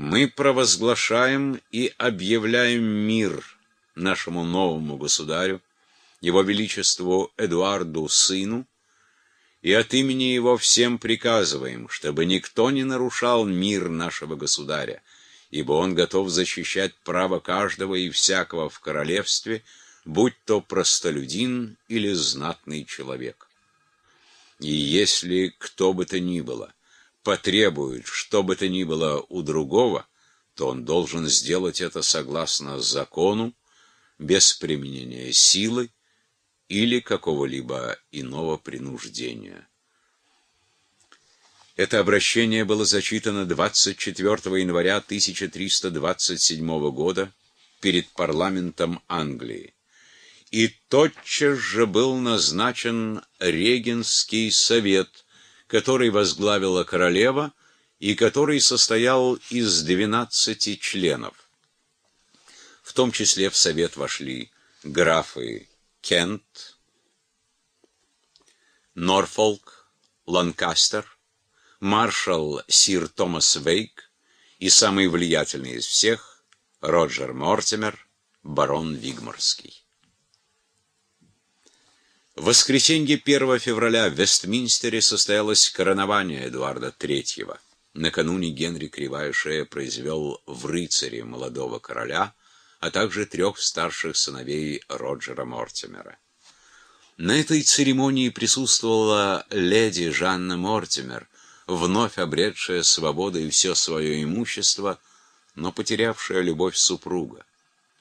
Мы провозглашаем и объявляем мир нашему новому государю, его величеству Эдуарду сыну, и от имени его всем приказываем, чтобы никто не нарушал мир нашего государя, ибо он готов защищать право каждого и всякого в королевстве, будь то простолюдин или знатный человек. И если кто бы то ни было потребует что бы то ни было у другого, то он должен сделать это согласно закону, без применения силы или какого-либо иного принуждения. Это обращение было зачитано 24 января 1327 года перед парламентом Англии. И тотчас же был назначен Регенский совет, который возглавила королева и который состоял из 12 членов. В том числе в совет вошли графы Кент, Норфолк, Ланкастер, маршал сир Томас Вейк и самый влиятельный из всех Роджер Мортимер, барон Вигморский. В воскресенье 1 февраля в Вестминстере состоялось коронование Эдуарда III. Накануне Генри Кривая Шея произвел в рыцаре молодого короля, а также трех старших сыновей Роджера Мортимера. На этой церемонии присутствовала леди Жанна Мортимер, вновь обретшая свободу и все свое имущество, но потерявшая любовь супруга.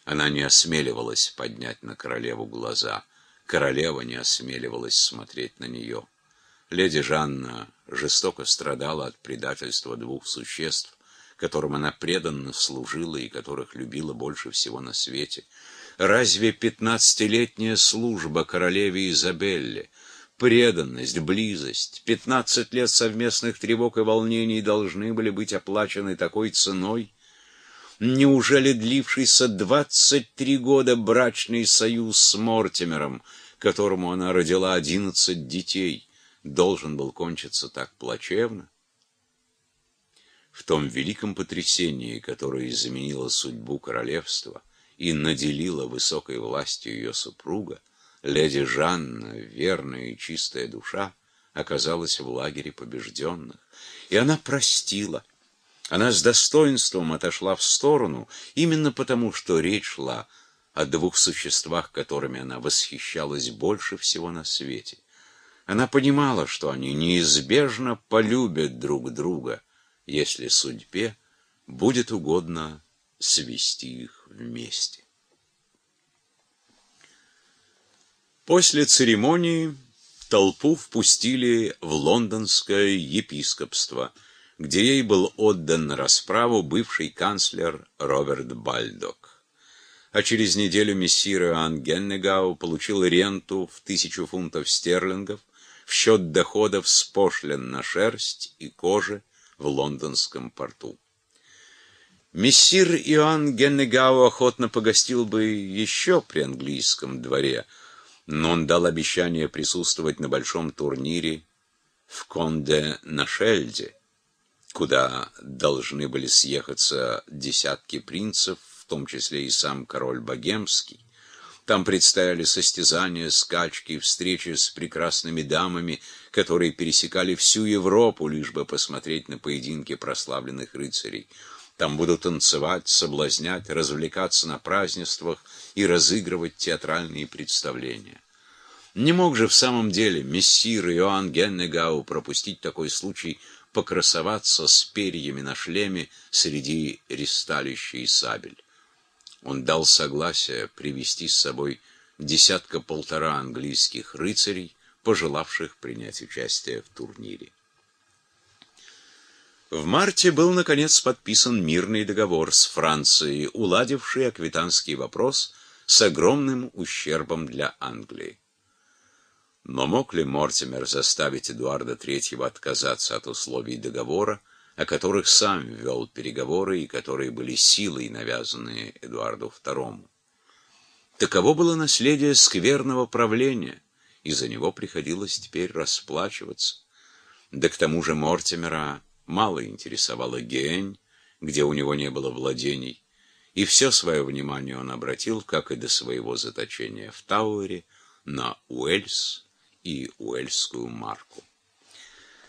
Она не осмеливалась поднять на королеву глаза — Королева не осмеливалась смотреть на нее. Леди Жанна жестоко страдала от предательства двух существ, которым она преданно служила и которых любила больше всего на свете. Разве пятнадцатилетняя служба королеве Изабелле, преданность, близость, пятнадцать лет совместных тревог и волнений должны были быть оплачены такой ценой? Неужели длившийся двадцать три года брачный союз с Мортимером, которому она родила одиннадцать детей, должен был кончиться так плачевно? В том великом потрясении, которое изменило судьбу королевства и наделило высокой властью ее супруга, леди Жанна, верная и чистая душа, оказалась в лагере побежденных, и она простила — она с достоинством отошла в сторону, именно потому, что речь шла о двух существах, которыми она восхищалась больше всего на свете. Она понимала, что они неизбежно полюбят друг друга, если судьбе будет угодно свести их вместе. После церемонии толпу впустили в лондонское епископство – где ей был отдан на расправу бывший канцлер Роберт Бальдок. А через неделю мессир Иоанн Геннегау получил ренту в тысячу фунтов стерлингов в счет доходов с пошлин на шерсть и кожи в лондонском порту. Мессир Иоанн Геннегау охотно погостил бы еще при английском дворе, но он дал обещание присутствовать на большом турнире в Конде на Шельде, куда должны были съехаться десятки принцев, в том числе и сам король Богемский. Там предстояли состязания, скачки, встречи с прекрасными дамами, которые пересекали всю Европу, лишь бы посмотреть на поединки прославленных рыцарей. Там будут танцевать, соблазнять, развлекаться на празднествах и разыгрывать театральные представления. Не мог же в самом деле мессир Иоанн Геннегау пропустить такой случай покрасоваться с перьями на шлеме среди ристалища и сабель. Он дал согласие привести с собой десятка-полтора английских рыцарей, пожелавших принять участие в турнире. В марте был, наконец, подписан мирный договор с Францией, уладивший аквитанский вопрос с огромным ущербом для Англии. Но мог ли Мортимер заставить Эдуарда III отказаться от условий договора, о которых сам вел переговоры и которые были силой навязанные Эдуарду II? Таково было наследие скверного правления, и за него приходилось теперь расплачиваться. Да к тому же Мортимера мало интересовала Гень, где у него не было владений, и все свое внимание он обратил, как и до своего заточения в Тауэре, на Уэльс и Уэльскую марку.